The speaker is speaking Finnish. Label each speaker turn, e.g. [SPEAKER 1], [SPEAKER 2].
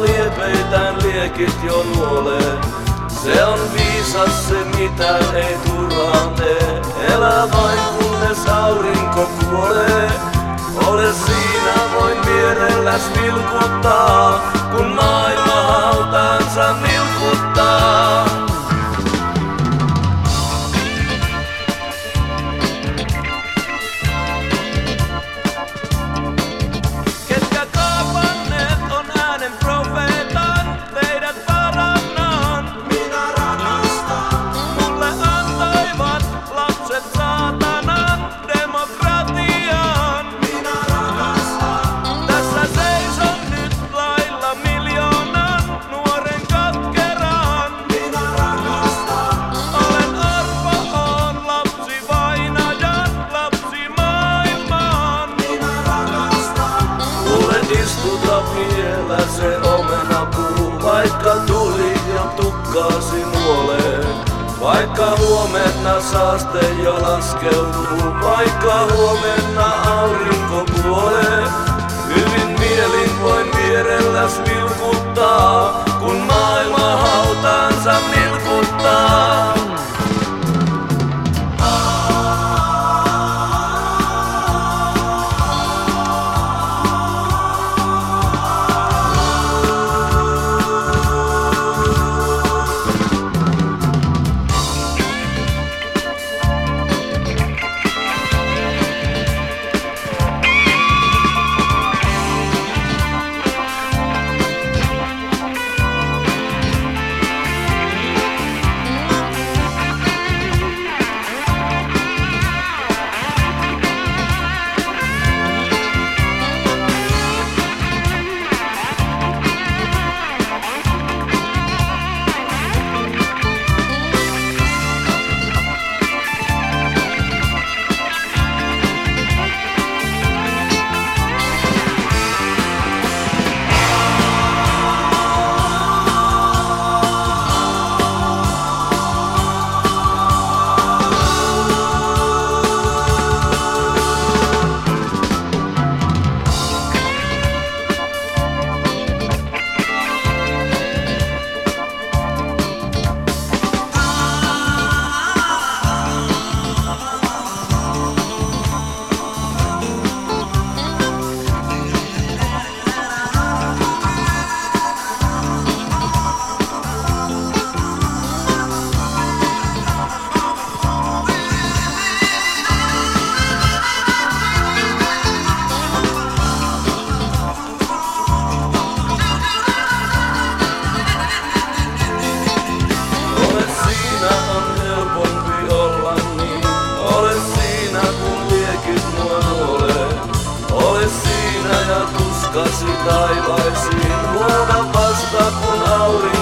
[SPEAKER 1] Liepeitään liekit jo nuolee. Se on viisas se mitä ei turhaan tee, elä vain kunnes aurinko kuolee. Ole siinä voin vierelläs vilkuttaa, kun maailma hautaansa nilkuttaa. Vielä se omenapuu, vaikka tuli ja tukkaasi nuolee. Vaikka huomenna saaste jo laskeutuu, vaikka huomenna aurinko tuskasi taivaisiin. Luoda vasta kun aurinko